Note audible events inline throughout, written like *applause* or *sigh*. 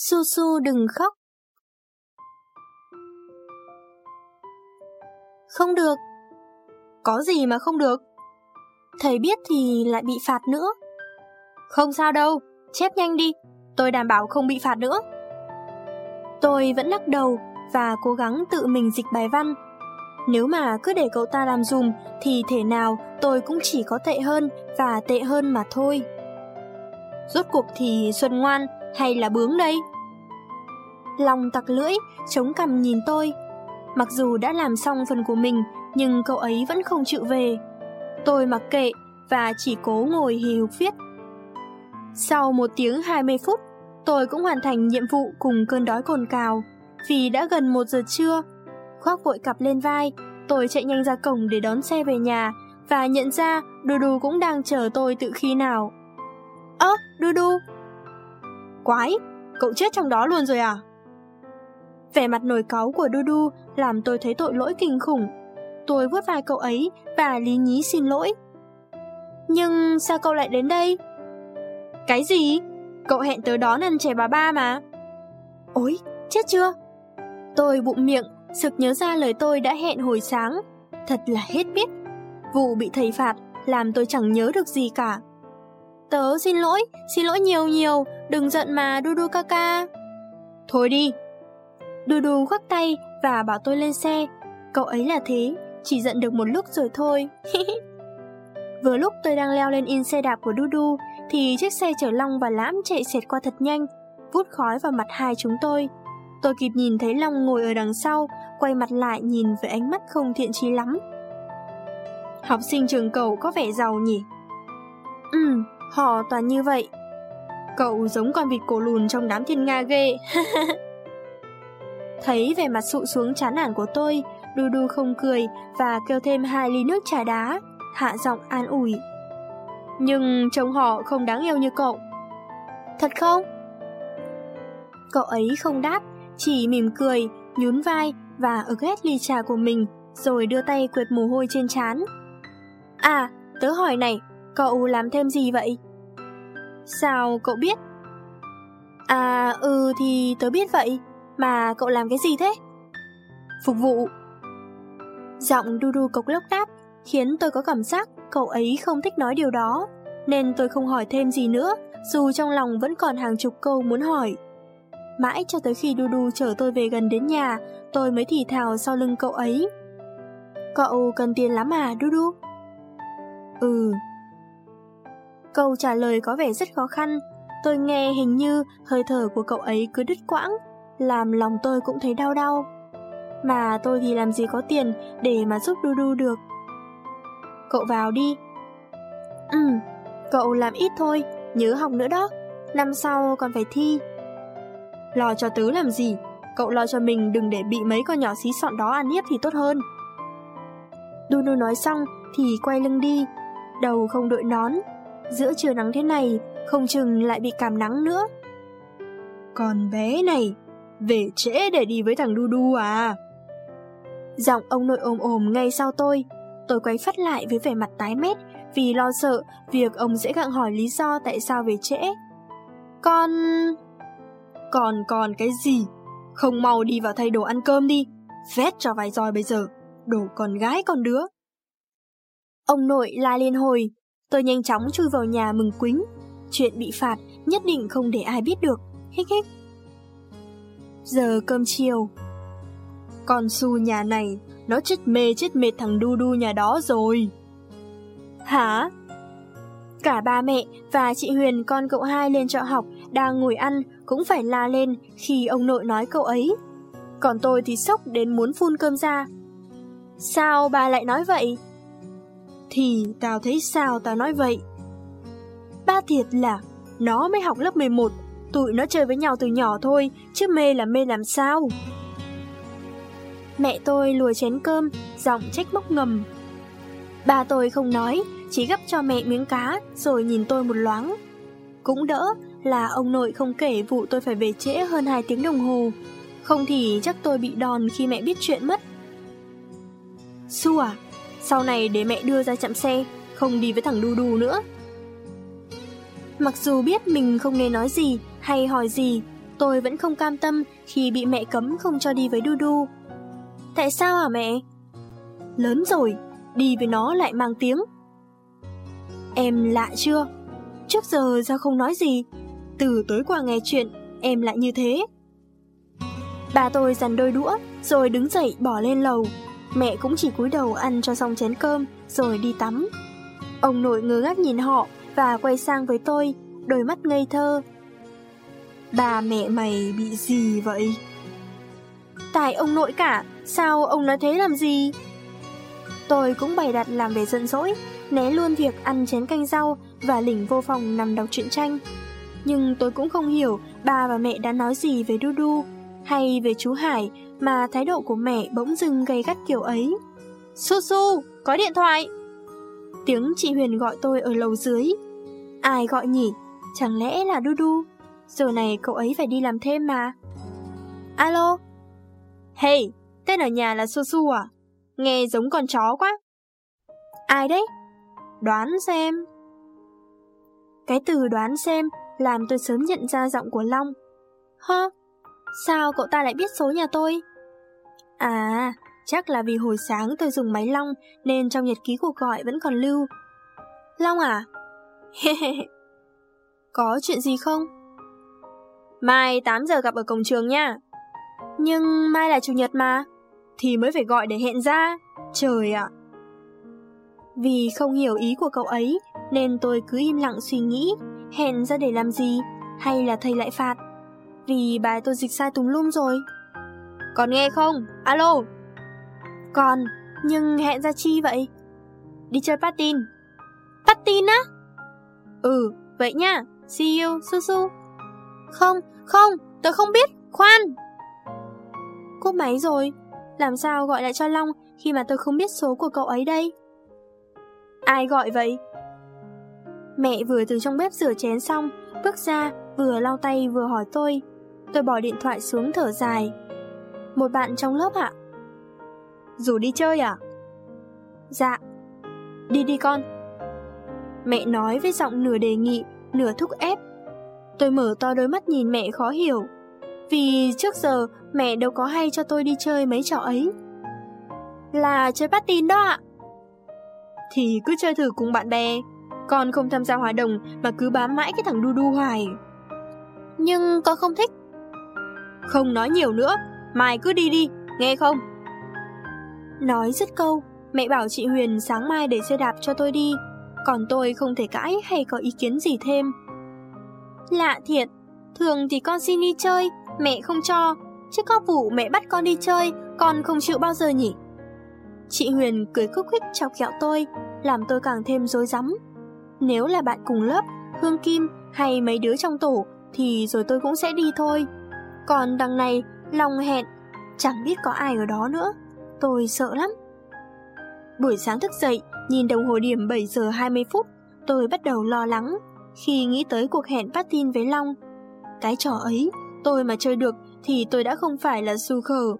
Su Su đừng khóc. Không được. Có gì mà không được? Thầy biết thì lại bị phạt nữa. Không sao đâu, chép nhanh đi, tôi đảm bảo không bị phạt nữa. Tôi vẫn lắc đầu và cố gắng tự mình dịch bài văn. Nếu mà cứ để cậu ta làm dùm thì thể nào tôi cũng chỉ có tệ hơn và tệ hơn mà thôi. Rốt cuộc thì Xuân ngoan hay là bướng đây? Lòng tặc lưỡi, chống cằm nhìn tôi. Mặc dù đã làm xong phần của mình, nhưng cậu ấy vẫn không chịu về. Tôi mặc kệ và chỉ cố ngồi hì hục viết. Sau một tiếng 20 phút, tôi cũng hoàn thành nhiệm vụ cùng cơn đói cồn cào. Vì đã gần một giờ trưa, khoác vội cặp lên vai, tôi chạy nhanh ra cổng để đón xe về nhà và nhận ra Đu Đu cũng đang chờ tôi từ khi nào. Ơ, Đu Đu! Quái, cậu chết trong đó luôn rồi à? Vẻ mặt nổi cáu của Đu Đu làm tôi thấy tội lỗi kinh khủng. Tôi vuốt vai cậu ấy và lý nhí xin lỗi. Nhưng sao cậu lại đến đây? Cái gì? Cậu hẹn tớ đón ăn chè bà ba mà. Ôi, chết chưa? Tôi bụng miệng, sực nhớ ra lời tôi đã hẹn hồi sáng. Thật là hết biết. Vụ bị thầy phạt làm tôi chẳng nhớ được gì cả. Tớ xin lỗi, xin lỗi nhiều nhiều, đừng giận mà Đu Đu ca ca. Thôi đi. Đu Đu khoác tay và bảo tôi lên xe. Cậu ấy là thế, chỉ giận được một lúc rồi thôi. *laughs* Vừa lúc tôi đang leo lên in xe đạp của Đu Đu, thì chiếc xe chở Long và Lãm chạy xẹt qua thật nhanh, vút khói vào mặt hai chúng tôi. Tôi kịp nhìn thấy Long ngồi ở đằng sau, quay mặt lại nhìn với ánh mắt không thiện chí lắm. Học sinh trường cậu có vẻ giàu nhỉ? Ừ, họ toàn như vậy. Cậu giống con vịt cổ lùn trong đám thiên nga ghê. *laughs* Thấy vẻ mặt sụ xuống chán nản của tôi, Đu Đu không cười và kêu thêm hai ly nước trà đá, hạ giọng an ủi. Nhưng trông họ không đáng yêu như cậu. Thật không? Cậu ấy không đáp, chỉ mỉm cười, nhún vai và ực hết ly trà của mình, rồi đưa tay quệt mồ hôi trên trán. À, tớ hỏi này, cậu làm thêm gì vậy? Sao cậu biết? À, ừ thì tớ biết vậy, mà cậu làm cái gì thế? Phục vụ. Giọng đu đu cộc lốc đáp, khiến tôi có cảm giác cậu ấy không thích nói điều đó, nên tôi không hỏi thêm gì nữa, dù trong lòng vẫn còn hàng chục câu muốn hỏi. Mãi cho tới khi Đu Đu chở tôi về gần đến nhà, tôi mới thì thào sau lưng cậu ấy. Cậu cần tiền lắm à, Đu Đu? Ừ. Câu trả lời có vẻ rất khó khăn, tôi nghe hình như hơi thở của cậu ấy cứ đứt quãng, làm lòng tôi cũng thấy đau đau. Mà tôi thì làm gì có tiền để mà giúp Du Du được. Cậu vào đi. Ừ, cậu làm ít thôi, nhớ học nữa đó. Năm sau còn phải thi. Lo cho tứ làm gì? Cậu lo cho mình đừng để bị mấy con nhỏ xí sọn đó ăn hiếp thì tốt hơn. Du Du nói xong thì quay lưng đi, đầu không đội nón. Giữa trưa nắng thế này, không chừng lại bị cảm nắng nữa. Con bé này, về trễ để đi với thằng Đu Đu à? Giọng ông nội ồm ồm ngay sau tôi, tôi quay phát lại với vẻ mặt tái mét vì lo sợ việc ông dễ gặng hỏi lý do tại sao về trễ. Con... Còn còn cái gì? Không mau đi vào thay đồ ăn cơm đi. Vét cho vài roi bây giờ. Đồ con gái con đứa. Ông nội la lên hồi. Tôi nhanh chóng chui vào nhà mừng quính. Chuyện bị phạt nhất định không để ai biết được. Hích hích. Giờ cơm chiều. Con su nhà này, nó chết mê chết mệt thằng đu đu nhà đó rồi. Hả? Cả ba mẹ và chị Huyền con cậu hai lên trọ học đang ngồi ăn cũng phải la lên khi ông nội nói cậu ấy. Còn tôi thì sốc đến muốn phun cơm ra. Sao bà lại nói vậy? Thì tao thấy sao tao nói vậy. Ba thiệt là nó mới học lớp 11, tụi nó chơi với nhau từ nhỏ thôi, chứ mê là mê làm sao? Mẹ tôi lùa chén cơm, giọng trách móc ngầm. Ba tôi không nói, chỉ gấp cho mẹ miếng cá rồi nhìn tôi một loáng. Cũng đỡ là ông nội không kể vụ tôi phải về trễ hơn 2 tiếng đồng hồ. Không thì chắc tôi bị đòn khi mẹ biết chuyện mất. Su à, sau này để mẹ đưa ra chạm xe, không đi với thằng Đu Đu nữa. Mặc dù biết mình không nên nói gì hay hỏi gì, tôi vẫn không cam tâm khi bị mẹ cấm không cho đi với Đu Đu. Tại sao hả mẹ? Lớn rồi, đi với nó lại mang tiếng. Em lạ chưa? Trước giờ sao không nói gì. Từ tối qua nghe chuyện, em lại như thế. Bà tôi dằn đôi đũa, rồi đứng dậy bỏ lên lầu. Mẹ cũng chỉ cúi đầu ăn cho xong chén cơm, rồi đi tắm. Ông nội ngơ ngác nhìn họ và quay sang với tôi, đôi mắt ngây thơ. Bà mẹ mày bị gì vậy? Tại ông nội cả, sao ông nói thế làm gì? Tôi cũng bày đặt làm về giận dỗi, né luôn việc ăn chén canh rau và lỉnh vô phòng nằm đọc truyện tranh. Nhưng tôi cũng không hiểu bà và mẹ đã nói gì về Du Du hay về chú Hải mà thái độ của mẹ bỗng dưng gay gắt kiểu ấy. Su Su, có điện thoại. Tiếng chị Huyền gọi tôi ở lầu dưới. Ai gọi nhỉ? Chẳng lẽ là Du Du? Giờ này cậu ấy phải đi làm thêm mà. Alo? Hey, tên ở nhà là Su Su à? Nghe giống con chó quá. Ai đấy? Đoán xem. Cái từ đoán xem làm tôi sớm nhận ra giọng của Long. Hơ, sao cậu ta lại biết số nhà tôi? À, chắc là vì hồi sáng tôi dùng máy Long nên trong nhật ký cuộc gọi vẫn còn lưu. Long à? *laughs* Có chuyện gì không? Mai 8 giờ gặp ở cổng trường nha. Nhưng mai là chủ nhật mà, thì mới phải gọi để hẹn ra. Trời ạ! Vì không hiểu ý của cậu ấy nên tôi cứ im lặng suy nghĩ hẹn ra để làm gì hay là thầy lại phạt. Vì bài tôi dịch sai tùm lum rồi. Còn nghe không? Alo! Còn, nhưng hẹn ra chi vậy? Đi chơi patin. Patin á? Ừ, vậy nha. See you, su su. Không, không, tôi không biết, khoan. Cúp máy rồi, làm sao gọi lại cho Long khi mà tôi không biết số của cậu ấy đây? Ai gọi vậy? Mẹ vừa từ trong bếp rửa chén xong, bước ra, vừa lau tay vừa hỏi tôi. Tôi bỏ điện thoại xuống thở dài. Một bạn trong lớp ạ? Rủ đi chơi à? Dạ. Đi đi con. Mẹ nói với giọng nửa đề nghị, nửa thúc ép. Tôi mở to đôi mắt nhìn mẹ khó hiểu. Vì trước giờ mẹ đâu có hay cho tôi đi chơi mấy trò ấy. Là chơi bắt tin đó ạ. Thì cứ chơi thử cùng bạn bè. Con không tham gia hòa đồng mà cứ bám mãi cái thằng đu đu hoài. Nhưng con không thích. Không nói nhiều nữa, mai cứ đi đi, nghe không? Nói dứt câu, mẹ bảo chị Huyền sáng mai để xe đạp cho tôi đi, còn tôi không thể cãi hay có ý kiến gì thêm. Lạ thiệt, thường thì con xin đi chơi, mẹ không cho, chứ có vụ mẹ bắt con đi chơi, con không chịu bao giờ nhỉ? Chị Huyền cười khúc khích chọc kẹo tôi, làm tôi càng thêm rối rắm. Nếu là bạn cùng lớp, Hương Kim hay mấy đứa trong tổ thì rồi tôi cũng sẽ đi thôi. Còn đằng này, lòng hẹn, chẳng biết có ai ở đó nữa. Tôi sợ lắm. Buổi sáng thức dậy, nhìn đồng hồ điểm 7 giờ 20 phút, tôi bắt đầu lo lắng khi nghĩ tới cuộc hẹn phát tin với Long. Cái trò ấy, tôi mà chơi được thì tôi đã không phải là su khờ.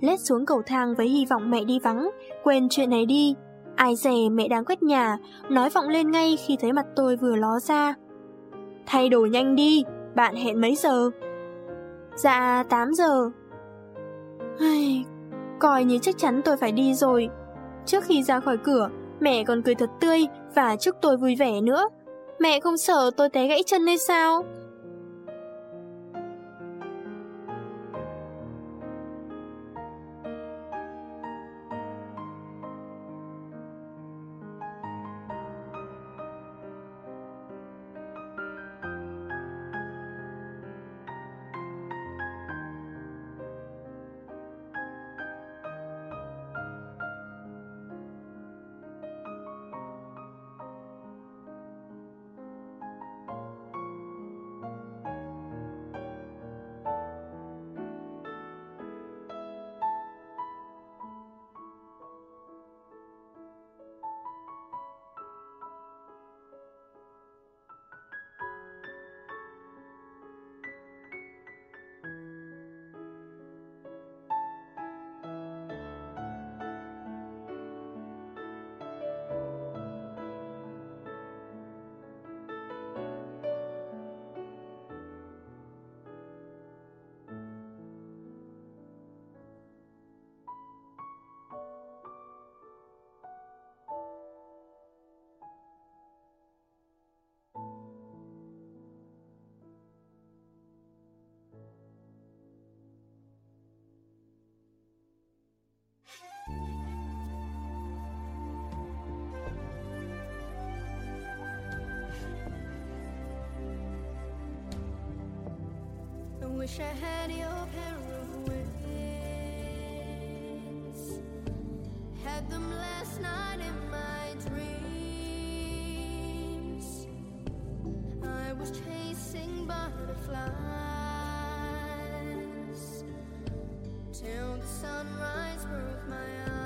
Lết xuống cầu thang với hy vọng mẹ đi vắng, quên chuyện này đi. Ai dè mẹ đang quét nhà, nói vọng lên ngay khi thấy mặt tôi vừa ló ra. Thay đồ nhanh đi, bạn hẹn mấy giờ? Dạ, 8 giờ. Ai, coi như chắc chắn tôi phải đi rồi. Trước khi ra khỏi cửa, mẹ còn cười thật tươi và chúc tôi vui vẻ nữa. Mẹ không sợ tôi té gãy chân hay sao? wish I had your pair of wings. Had them last night in my dreams. I was chasing butterflies till the sunrise broke my eyes.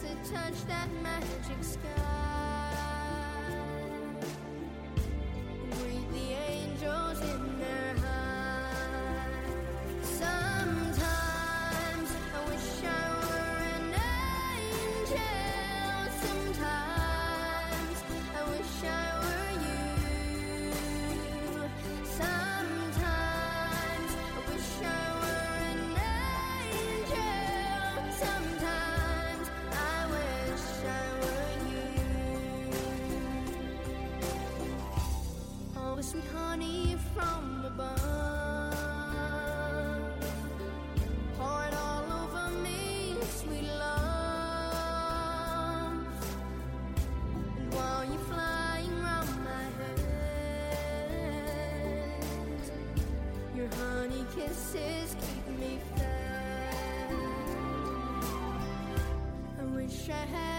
to touch that magic sky. would have